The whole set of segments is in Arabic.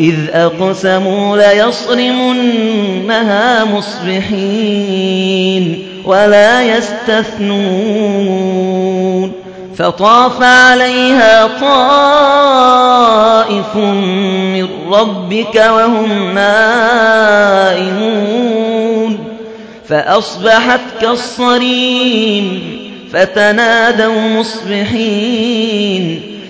إذ أقسموا ليصرمنها مصبحين ولا يستثنون فطاف عليها طائف من ربك وهم نائمون فأصبحت كالصريم فتنادوا مصبحين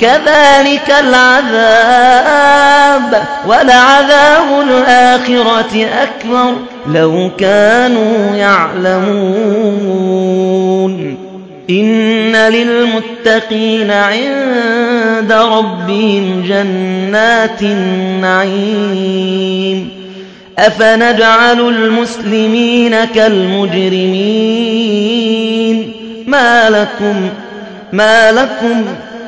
كذلك العذاب ولعذاب الآخرة أكبر لو كانوا يعلمون. إن للمتقين عند ربهم جنات النعيم. أفنجعل المسلمين كالمجرمين؟ ما لكم ما لكم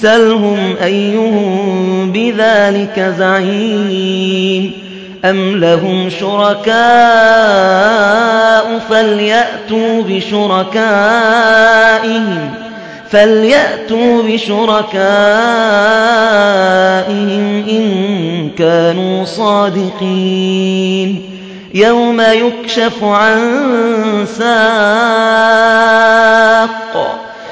سلهم أيهم بذلك زعيم أم لهم شركاء فليأتوا بشركائهم فليأتوا بشركائهم إن كانوا صادقين يوم يكشف عن ساق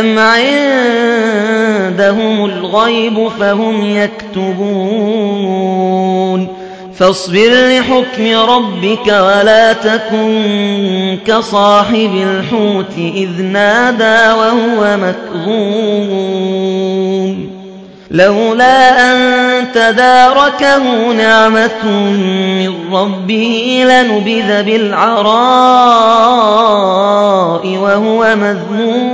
أم عندهم الغيب فهم يكتبون فاصبر لحكم ربك ولا تكن كصاحب الحوت إذ نادى وهو مكظوم لولا أن تداركه نعمة من ربه لنبذ بالعراء وهو مذموم